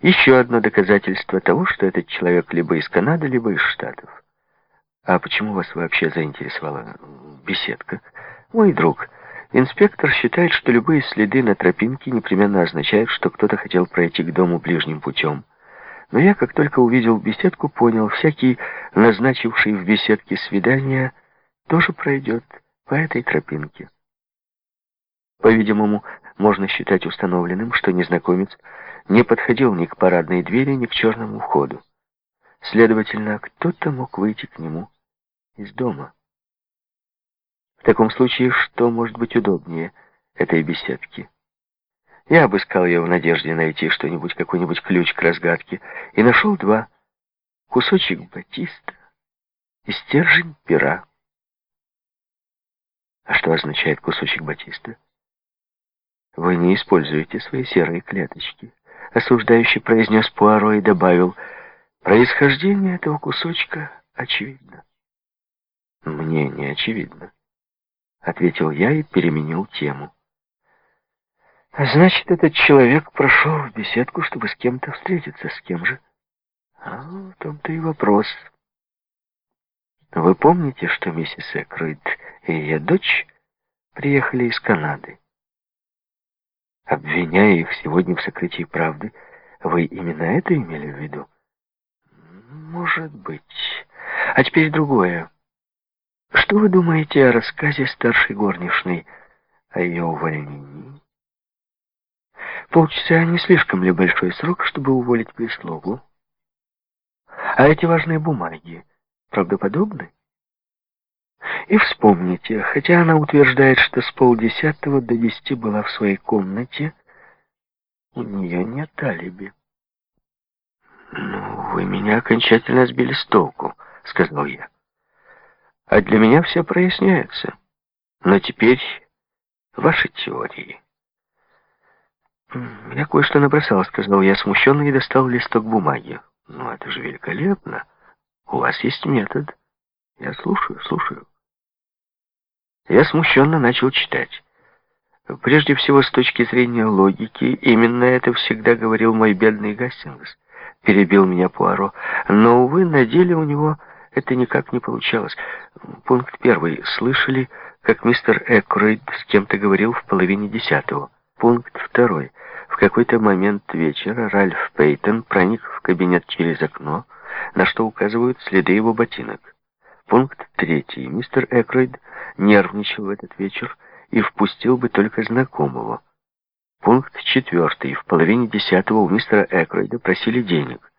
Еще одно доказательство того, что этот человек либо из Канады, либо из Штатов. А почему вас вообще заинтересовала беседка? Мой друг, инспектор считает, что любые следы на тропинке непременно означают, что кто-то хотел пройти к дому ближним путем. Но я, как только увидел беседку, понял, всякий, назначивший в беседке свидание, тоже пройдет по этой тропинке. По-видимому, можно считать установленным, что незнакомец не подходил ни к парадной двери, ни к черному входу. Следовательно, кто-то мог выйти к нему из дома. В таком случае, что может быть удобнее этой беседки? Я обыскал ее в надежде найти что-нибудь, какой-нибудь ключ к разгадке, и нашел два. Кусочек батиста и стержень пера. А что означает кусочек батиста? Вы не используете свои серые клеточки. Осуждающий произнес Пуаро и добавил, происхождение этого кусочка очевидно. Мне не очевидно, ответил я и переменил тему. Значит, этот человек прошел в беседку, чтобы с кем-то встретиться. С кем же? А в том-то и вопрос. Вы помните, что миссис Экройд и ее дочь приехали из Канады? Обвиняя их сегодня в сокрытии правды, вы именно это имели в виду? Может быть. А теперь другое. Что вы думаете о рассказе старшей горничной о ее увольнении? Полчаса не слишком ли большой срок, чтобы уволить прислугу? А эти важные бумаги правдоподобны? И вспомните, хотя она утверждает, что с полдесятого до десяти была в своей комнате, у нее нет алиби. «Ну, вы меня окончательно сбили с толку», — сказал я. «А для меня все проясняется. Но теперь ваши теории». «Я кое-что набросал», — сказал я смущенно и достал листок бумаги. «Ну, это же великолепно. У вас есть метод. Я слушаю, слушаю». Я смущенно начал читать. Прежде всего, с точки зрения логики, именно это всегда говорил мой бедный Гастингс. Перебил меня Пуаро. Но, увы, на деле у него это никак не получалось. Пункт первый. Слышали, как мистер Экройд с кем-то говорил в половине десятого. Пункт второй. В какой-то момент вечера Ральф Пейтон проник в кабинет через окно, на что указывают следы его ботинок. Пункт третий. Мистер Экройд нервничал в этот вечер и впустил бы только знакомого. Пункт четвертый. В половине десятого у мистера Экройда просили денег.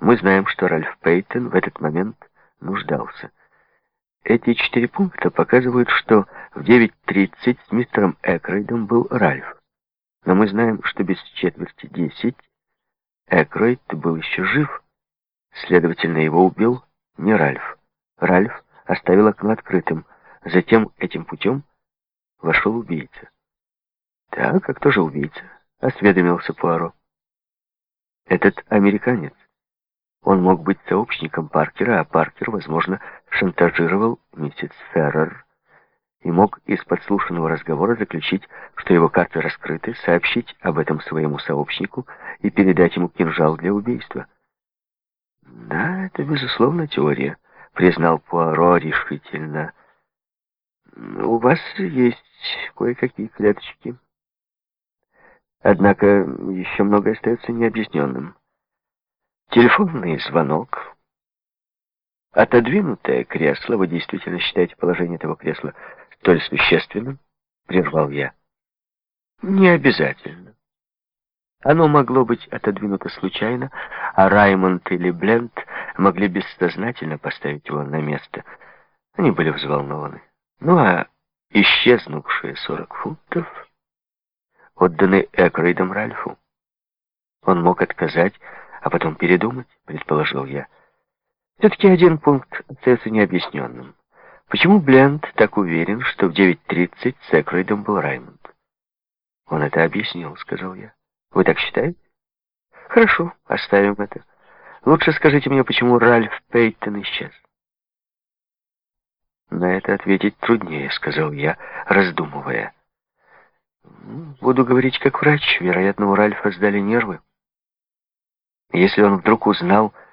Мы знаем, что Ральф Пейтон в этот момент нуждался. Эти четыре пункта показывают, что в 9.30 с мистером Экройдом был Ральф. Но мы знаем, что без четверти десять Экройд был еще жив. Следовательно, его убил не Ральф. Ральф оставил окно открытым. Затем этим путем вошел убийца. «Так, а кто же убийца?» — осведомился Пуаро. «Этот американец. Он мог быть сообщником Паркера, а Паркер, возможно, шантажировал миссис Феррер и мог из подслушанного разговора заключить, что его карты раскрыты, сообщить об этом своему сообщнику и передать ему кинжал для убийства. «Да, это, безусловно, теория», — признал Пуаро решительно. «У вас есть кое-какие клеточки. Однако еще многое остается необъясненным. Телефонный звонок, отодвинутое кресло, вы действительно считаете положение этого кресла столь существенным?» — прервал я. «Не обязательно. Оно могло быть отодвинуто случайно, а Раймонд или Бленд могли бессознательно поставить его на место. Они были взволнованы. Ну а исчезнувшие сорок фунтов отданы Экрейдом Ральфу. Он мог отказать, а потом передумать, предположил я. Все-таки один пункт остается необъясненным. Почему Бленд так уверен, что в 9.30 с Экройдом был Раймонд? Он это объяснил, сказал я. Вы так считаете? Хорошо, оставим это. Лучше скажите мне, почему Ральф Пейтон исчез. На это ответить труднее, сказал я, раздумывая. Буду говорить как врач. Вероятно, у Ральфа сдали нервы. Если он вдруг узнал,